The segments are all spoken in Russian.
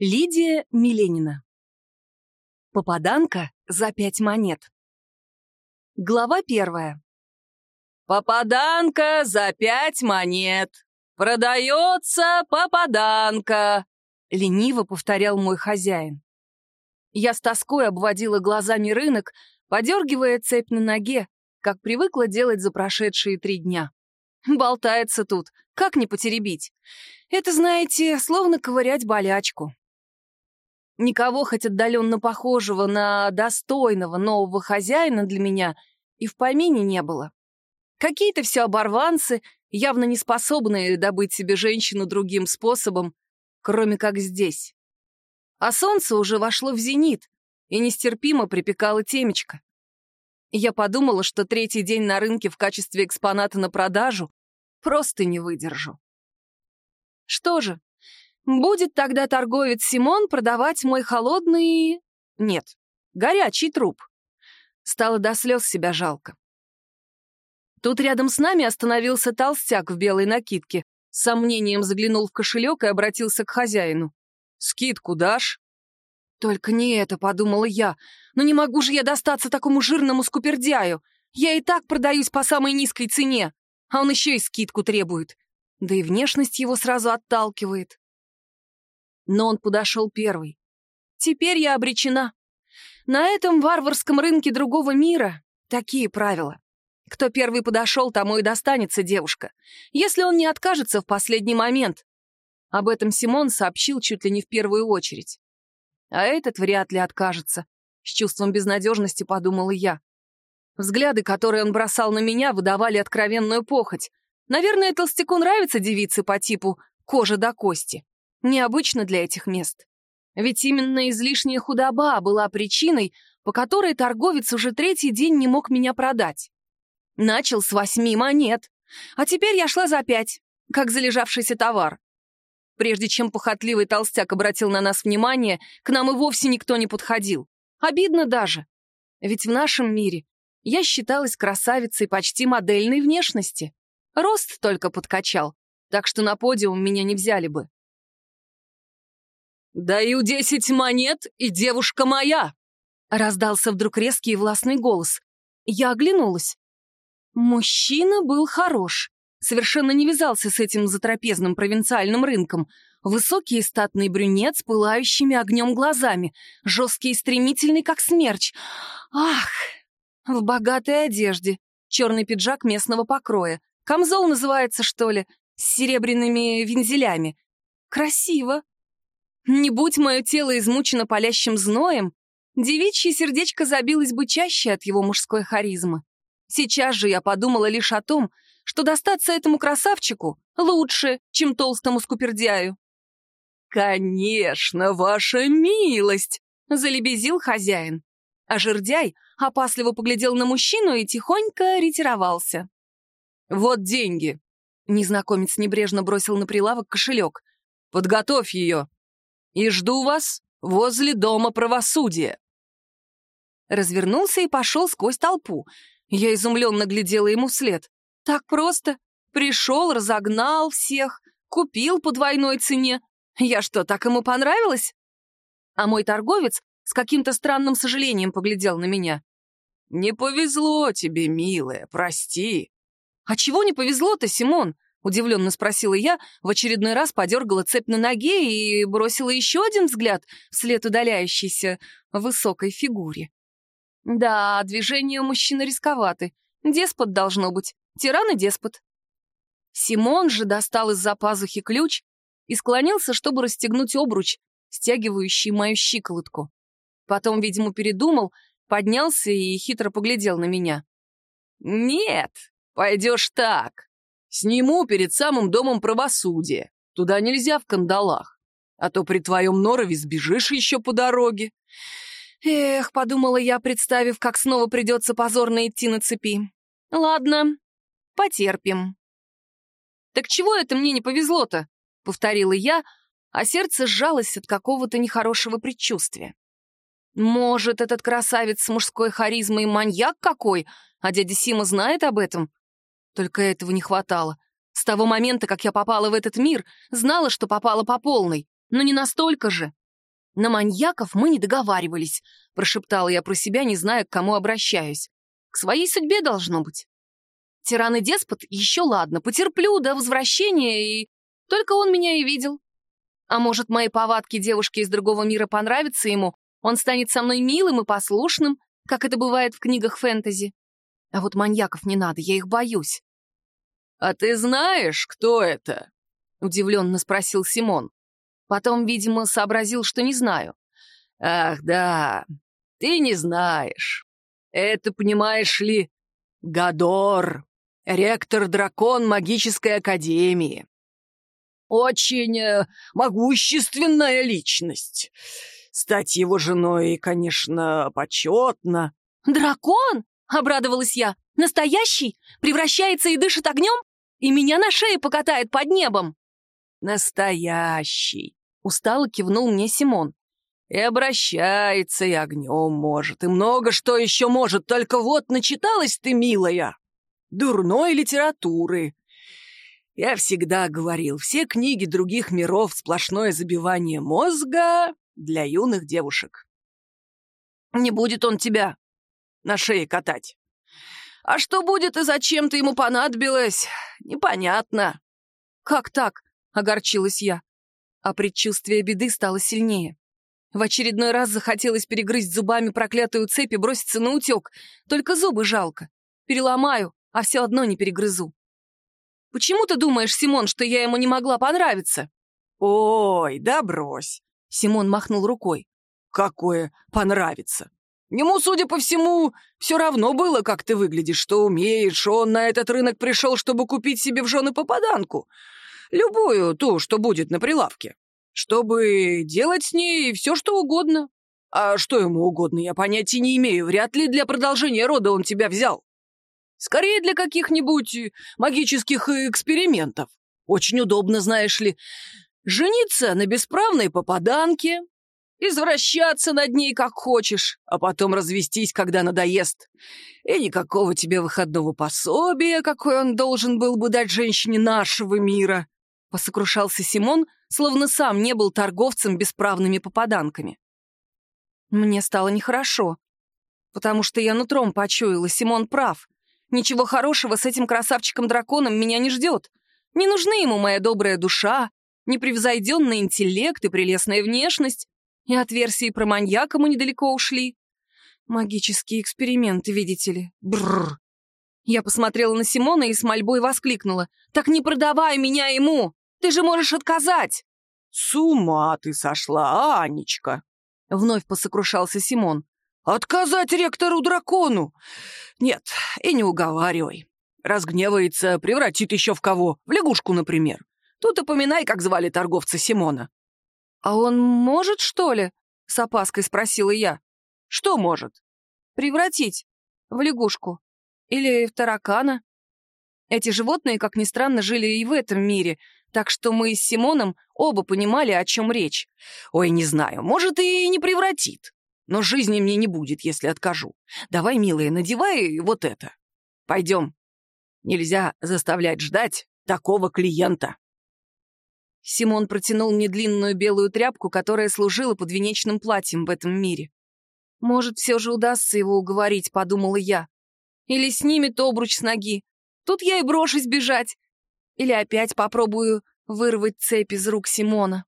Лидия Миленина. Попаданка за пять монет. Глава первая. «Попаданка за пять монет! Продается попаданка!» — лениво повторял мой хозяин. Я с тоской обводила глазами рынок, подергивая цепь на ноге, как привыкла делать за прошедшие три дня. Болтается тут, как не потеребить? Это, знаете, словно ковырять болячку. Никого хоть отдаленно похожего на достойного нового хозяина для меня и в помине не было. Какие-то все оборванцы, явно не способные добыть себе женщину другим способом, кроме как здесь. А солнце уже вошло в зенит, и нестерпимо припекало темечко. Я подумала, что третий день на рынке в качестве экспоната на продажу просто не выдержу. Что же, Будет тогда торговец Симон продавать мой холодный... Нет, горячий труп. Стало до слез себя жалко. Тут рядом с нами остановился толстяк в белой накидке. С сомнением заглянул в кошелек и обратился к хозяину. «Скидку дашь?» «Только не это», — подумала я. «Но не могу же я достаться такому жирному скупердяю. Я и так продаюсь по самой низкой цене, а он еще и скидку требует. Да и внешность его сразу отталкивает но он подошел первый. Теперь я обречена. На этом варварском рынке другого мира такие правила. Кто первый подошел, тому и достанется девушка, если он не откажется в последний момент. Об этом Симон сообщил чуть ли не в первую очередь. А этот вряд ли откажется. С чувством безнадежности подумала я. Взгляды, которые он бросал на меня, выдавали откровенную похоть. Наверное, толстяку нравятся девицы по типу «кожа до кости». Необычно для этих мест. Ведь именно излишняя худоба была причиной, по которой торговец уже третий день не мог меня продать. Начал с восьми монет, а теперь я шла за пять, как залежавшийся товар. Прежде чем похотливый толстяк обратил на нас внимание, к нам и вовсе никто не подходил. Обидно даже. Ведь в нашем мире я считалась красавицей почти модельной внешности. Рост только подкачал, так что на подиум меня не взяли бы. «Даю десять монет, и девушка моя!» Раздался вдруг резкий и властный голос. Я оглянулась. Мужчина был хорош. Совершенно не вязался с этим затрапезным провинциальным рынком. Высокий и статный брюнет с пылающими огнем глазами, жесткий и стремительный, как смерч. Ах! В богатой одежде, черный пиджак местного покроя. Камзол называется, что ли, с серебряными вензелями. Красиво. Не будь мое тело измучено палящим зноем, девичье сердечко забилось бы чаще от его мужской харизмы. Сейчас же я подумала лишь о том, что достаться этому красавчику лучше, чем толстому скупердяю. «Конечно, ваша милость!» — залебезил хозяин. А жердяй опасливо поглядел на мужчину и тихонько ретировался. «Вот деньги!» — незнакомец небрежно бросил на прилавок кошелек. «Подготовь ее!» И жду вас возле Дома правосудия». Развернулся и пошел сквозь толпу. Я изумленно глядела ему вслед. Так просто. Пришел, разогнал всех, купил по двойной цене. Я что, так ему понравилось? А мой торговец с каким-то странным сожалением поглядел на меня. «Не повезло тебе, милая, прости». «А чего не повезло-то, Симон? Удивленно спросила я, в очередной раз подергала цепь на ноге и бросила еще один взгляд вслед удаляющейся высокой фигуре. Да, движения мужчины рисковаты. Деспот должно быть. Тиран и деспот. Симон же достал из-за пазухи ключ и склонился, чтобы расстегнуть обруч, стягивающий мою щиколотку. Потом, видимо, передумал, поднялся и хитро поглядел на меня. «Нет, пойдешь так. Сниму перед самым домом правосудия. Туда нельзя в кандалах. А то при твоем норове сбежишь еще по дороге. Эх, подумала я, представив, как снова придется позорно идти на цепи. Ладно, потерпим. Так чего это мне не повезло-то? Повторила я, а сердце сжалось от какого-то нехорошего предчувствия. Может, этот красавец с мужской харизмой маньяк какой, а дядя Сима знает об этом только этого не хватало. С того момента, как я попала в этот мир, знала, что попала по полной, но не настолько же. На маньяков мы не договаривались, прошептала я про себя, не зная, к кому обращаюсь. К своей судьбе должно быть. Тиран и деспот еще ладно, потерплю до возвращения, и только он меня и видел. А может, мои повадки девушки из другого мира понравятся ему, он станет со мной милым и послушным, как это бывает в книгах фэнтези. А вот маньяков не надо, я их боюсь. «А ты знаешь, кто это?» — удивленно спросил Симон. Потом, видимо, сообразил, что не знаю. «Ах, да, ты не знаешь. Это, понимаешь ли, Гадор, ректор-дракон магической академии. Очень э, могущественная личность. Стать его женой, конечно, почетно. «Дракон?» — обрадовалась я. «Настоящий? Превращается и дышит огнем? И меня на шее покатает под небом?» «Настоящий!» — устало кивнул мне Симон. «И обращается, и огнем может, и много что еще может, только вот начиталась ты, милая, дурной литературы. Я всегда говорил, все книги других миров — сплошное забивание мозга для юных девушек. Не будет он тебя на шее катать. А что будет и зачем ты ему понадобилось, непонятно. Как так? Огорчилась я. А предчувствие беды стало сильнее. В очередной раз захотелось перегрызть зубами проклятую цепь и броситься на утек. Только зубы жалко. Переломаю, а все одно не перегрызу. Почему ты думаешь, Симон, что я ему не могла понравиться? Ой, да брось. Симон махнул рукой. «Какое понравится! Ему, судя по всему, все равно было, как ты выглядишь, что умеешь. Он на этот рынок пришел, чтобы купить себе в жены попаданку. Любую, ту, что будет на прилавке. Чтобы делать с ней все, что угодно. А что ему угодно, я понятия не имею. Вряд ли для продолжения рода он тебя взял. Скорее для каких-нибудь магических экспериментов. Очень удобно, знаешь ли. Жениться на бесправной попаданке, извращаться над ней как хочешь, а потом развестись, когда надоест. И никакого тебе выходного пособия, какой он должен был бы дать женщине нашего мира. Посокрушался Симон, словно сам не был торговцем бесправными попаданками. Мне стало нехорошо, потому что я нутром почуяла, Симон прав. Ничего хорошего с этим красавчиком-драконом меня не ждет. Не нужны ему моя добрая душа, непревзойденный интеллект и прелестная внешность, и от версии про маньяка мы недалеко ушли. Магические эксперименты, видите ли. Бррр. Я посмотрела на Симона и с мольбой воскликнула. «Так не продавай меня ему! Ты же можешь отказать!» «С ума ты сошла, Анечка!» Вновь посокрушался Симон. «Отказать ректору-дракону? Нет, и не уговаривай. Разгневается, превратит еще в кого? В лягушку, например. Тут упоминай, как звали торговца Симона». «А он может, что ли?» — с опаской спросила я. «Что может?» «Превратить в лягушку. Или в таракана. Эти животные, как ни странно, жили и в этом мире, так что мы с Симоном оба понимали, о чем речь. Ой, не знаю, может, и не превратит. Но жизни мне не будет, если откажу. Давай, милая, надевай вот это. Пойдем. Нельзя заставлять ждать такого клиента. Симон протянул мне длинную белую тряпку, которая служила подвенечным платьем в этом мире. «Может, все же удастся его уговорить», — подумала я. «Или снимет обруч с ноги. Тут я и брошусь бежать. Или опять попробую вырвать цепь из рук Симона».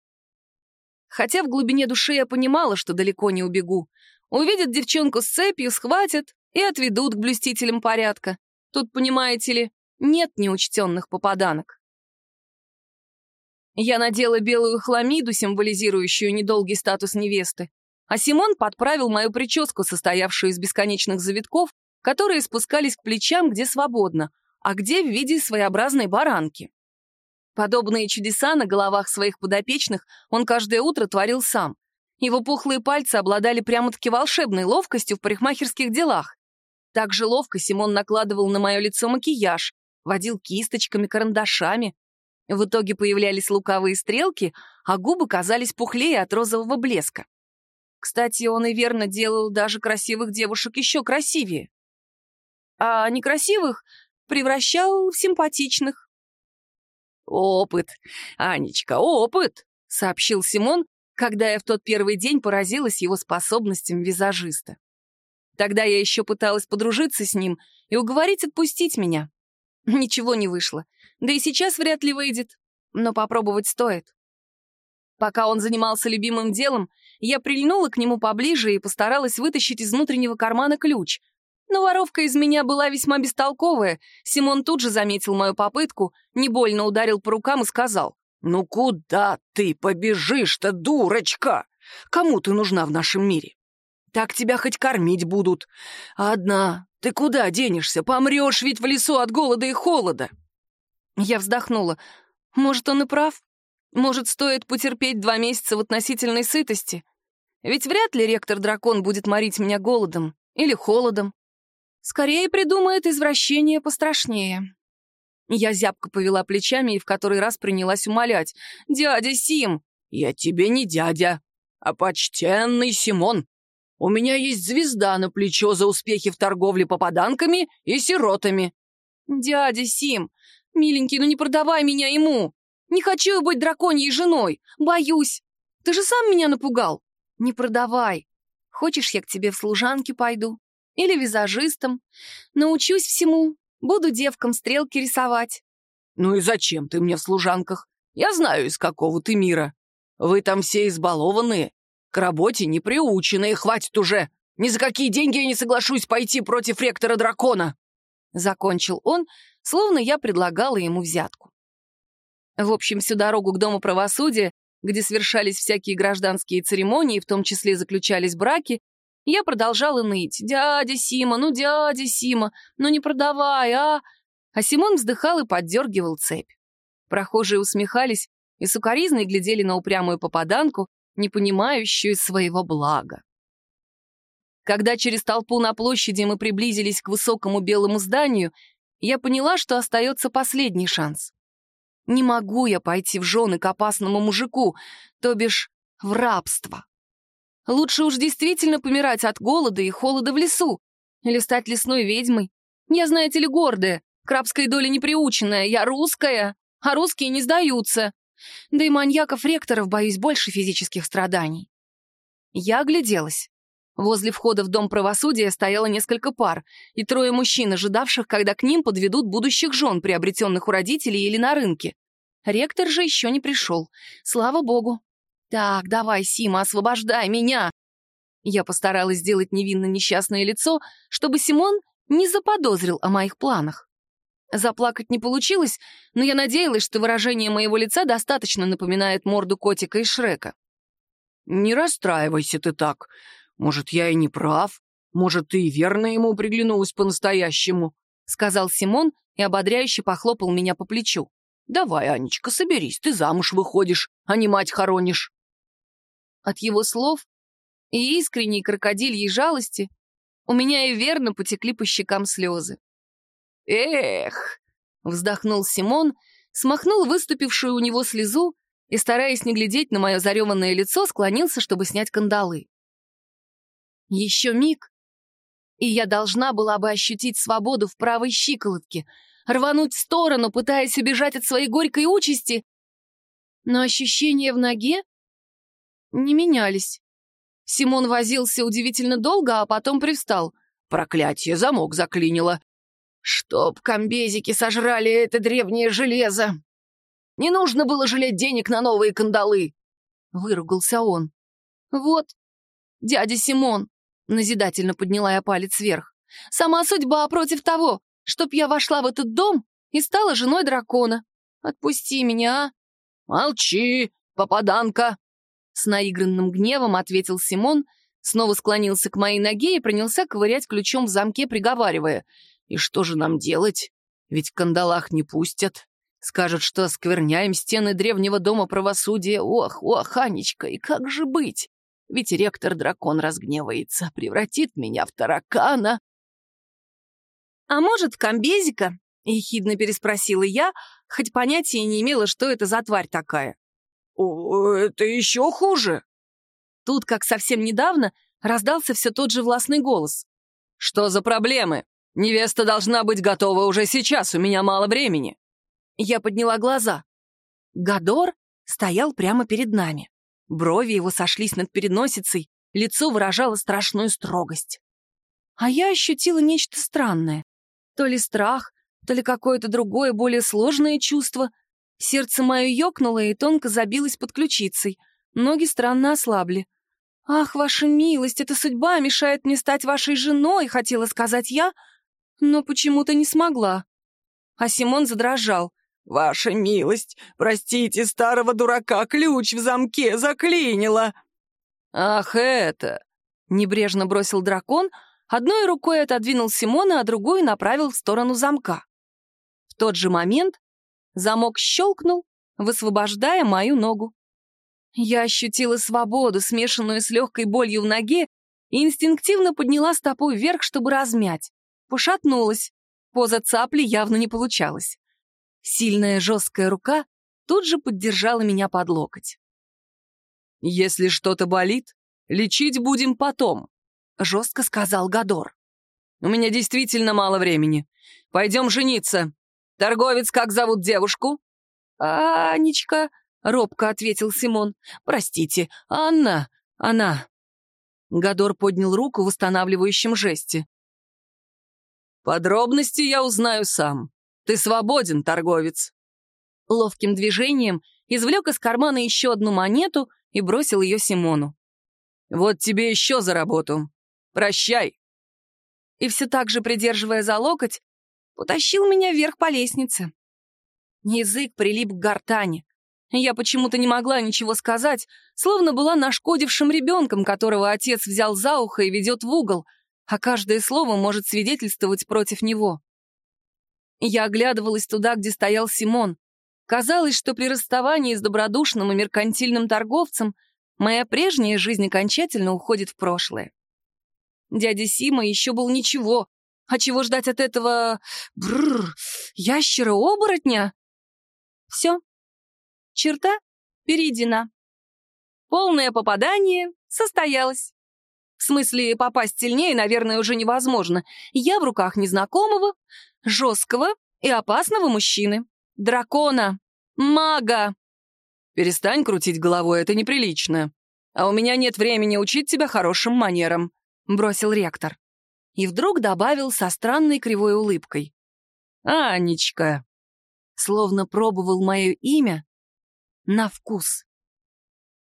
Хотя в глубине души я понимала, что далеко не убегу. Увидят девчонку с цепью, схватят и отведут к блюстителям порядка. Тут, понимаете ли, нет неучтенных попаданок. Я надела белую хламиду, символизирующую недолгий статус невесты, а Симон подправил мою прическу, состоявшую из бесконечных завитков, которые спускались к плечам, где свободно, а где в виде своеобразной баранки. Подобные чудеса на головах своих подопечных он каждое утро творил сам. Его пухлые пальцы обладали прямо-таки волшебной ловкостью в парикмахерских делах. Так же ловко Симон накладывал на мое лицо макияж, водил кисточками, карандашами, в итоге появлялись лукавые стрелки, а губы казались пухлее от розового блеска. Кстати, он и верно делал даже красивых девушек еще красивее. А некрасивых превращал в симпатичных. «Опыт, Анечка, опыт!» — сообщил Симон, когда я в тот первый день поразилась его способностям визажиста. Тогда я еще пыталась подружиться с ним и уговорить отпустить меня. Ничего не вышло. Да и сейчас вряд ли выйдет. Но попробовать стоит. Пока он занимался любимым делом, я прильнула к нему поближе и постаралась вытащить из внутреннего кармана ключ. Но воровка из меня была весьма бестолковая. Симон тут же заметил мою попытку, не больно ударил по рукам и сказал. «Ну куда ты побежишь-то, дурочка? Кому ты нужна в нашем мире? Так тебя хоть кормить будут. Одна, ты куда денешься? Помрешь ведь в лесу от голода и холода. Я вздохнула. Может, он и прав? Может, стоит потерпеть два месяца в относительной сытости? Ведь вряд ли ректор-дракон будет морить меня голодом или холодом. Скорее придумает извращение пострашнее. Я зябко повела плечами и в который раз принялась умолять. «Дядя Сим!» «Я тебе не дядя, а почтенный Симон. У меня есть звезда на плечо за успехи в торговле попаданками и сиротами». «Дядя Сим, миленький, ну не продавай меня ему! Не хочу я быть драконьей женой! Боюсь! Ты же сам меня напугал! Не продавай! Хочешь, я к тебе в служанки пойду? Или визажистом? Научусь всему, буду девкам стрелки рисовать». «Ну и зачем ты мне в служанках? Я знаю, из какого ты мира. Вы там все избалованные, к работе не приученные, хватит уже. Ни за какие деньги я не соглашусь пойти против ректора дракона. Закончил он, словно я предлагала ему взятку. В общем, всю дорогу к Дому правосудия, где совершались всякие гражданские церемонии, в том числе заключались браки, я продолжала ныть. «Дядя Сима, ну дядя Сима, ну не продавай, а...» А Симон вздыхал и поддергивал цепь. Прохожие усмехались и сукоризной глядели на упрямую попаданку, не понимающую своего блага. Когда через толпу на площади мы приблизились к высокому белому зданию, я поняла, что остается последний шанс. Не могу я пойти в жены к опасному мужику, то бишь в рабство. Лучше уж действительно помирать от голода и холода в лесу, или стать лесной ведьмой. Я, знаете ли, гордая, к рабской доле не приученная, я русская, а русские не сдаются. Да и маньяков-ректоров боюсь больше физических страданий. Я огляделась. Возле входа в Дом правосудия стояло несколько пар и трое мужчин, ожидавших, когда к ним подведут будущих жен, приобретенных у родителей или на рынке. Ректор же еще не пришел. Слава богу. «Так, давай, Сима, освобождай меня!» Я постаралась сделать невинно несчастное лицо, чтобы Симон не заподозрил о моих планах. Заплакать не получилось, но я надеялась, что выражение моего лица достаточно напоминает морду котика из Шрека. «Не расстраивайся ты так. Может, я и не прав. Может, ты и верно ему приглянулась по-настоящему», — сказал Симон и ободряюще похлопал меня по плечу. «Давай, Анечка, соберись, ты замуж выходишь, а не мать хоронишь». От его слов и искренней крокодильей жалости у меня и верно потекли по щекам слезы. «Эх!» — вздохнул Симон, смахнул выступившую у него слезу и, стараясь не глядеть на мое зареванное лицо, склонился, чтобы снять кандалы. Еще миг, и я должна была бы ощутить свободу в правой щиколотке, рвануть в сторону, пытаясь убежать от своей горькой участи, но ощущения в ноге не менялись. Симон возился удивительно долго, а потом привстал. «Проклятие, замок заклинило. Чтоб комбезики сожрали это древнее железо! Не нужно было жалеть денег на новые кандалы!» Выругался он. «Вот, дядя Симон!» Назидательно подняла я палец вверх. «Сама судьба против того, чтоб я вошла в этот дом и стала женой дракона. Отпусти меня, а!» «Молчи, попаданка!» С наигранным гневом ответил Симон, снова склонился к моей ноге и принялся ковырять ключом в замке, приговаривая — и что же нам делать? Ведь в кандалах не пустят. Скажут, что скверняем стены древнего дома правосудия. Ох, ох, Анечка, и как же быть? Ведь ректор-дракон разгневается, превратит меня в таракана. «А может, комбезика?» — ехидно переспросила я, хоть понятия не имела, что это за тварь такая. «О, это еще хуже!» Тут, как совсем недавно, раздался все тот же властный голос. «Что за проблемы?» Невеста должна быть готова уже сейчас, у меня мало времени». Я подняла глаза. Гадор стоял прямо перед нами. Брови его сошлись над переносицей, лицо выражало страшную строгость. А я ощутила нечто странное. То ли страх, то ли какое-то другое, более сложное чувство. Сердце мое ёкнуло и тонко забилось под ключицей. Ноги странно ослабли. «Ах, ваша милость, эта судьба мешает мне стать вашей женой», — хотела сказать я, но почему-то не смогла. А Симон задрожал. «Ваша милость, простите, старого дурака ключ в замке заклинило!» «Ах, это!» — небрежно бросил дракон, одной рукой отодвинул Симона, а другой направил в сторону замка. В тот же момент замок щелкнул, высвобождая мою ногу. Я ощутила свободу, смешанную с легкой болью в ноге, и инстинктивно подняла стопу вверх, чтобы размять. Пошатнулась. Поза цапли явно не получалась. Сильная жесткая рука тут же поддержала меня под локоть. «Если что-то болит, лечить будем потом», — жестко сказал Гадор. «У меня действительно мало времени. Пойдем жениться. Торговец, как зовут девушку?» «Анечка», робко ответил Симон. «Простите, Анна, она...» Гадор поднял руку в восстанавливающем жесте. «Подробности я узнаю сам. Ты свободен, торговец». Ловким движением извлек из кармана еще одну монету и бросил ее Симону. «Вот тебе еще за работу. Прощай». И все так же, придерживая за локоть, утащил меня вверх по лестнице. Язык прилип к гортани. Я почему-то не могла ничего сказать, словно была нашкодившим ребенком, которого отец взял за ухо и ведет в угол, а каждое слово может свидетельствовать против него. Я оглядывалась туда, где стоял Симон. Казалось, что при расставании с добродушным и меркантильным торговцем моя прежняя жизнь окончательно уходит в прошлое. Дядя Сима еще был ничего, а чего ждать от этого... Бррр, ящера-оборотня? Все, Черта перейдена. Полное попадание состоялось. Смысле, попасть сильнее, наверное, уже невозможно. Я в руках незнакомого, жесткого и опасного мужчины. Дракона. Мага. Перестань крутить головой, это неприлично. А у меня нет времени учить тебя хорошим манерам, бросил ректор. И вдруг добавил со странной кривой улыбкой. Анечка. Словно пробовал мое имя на вкус.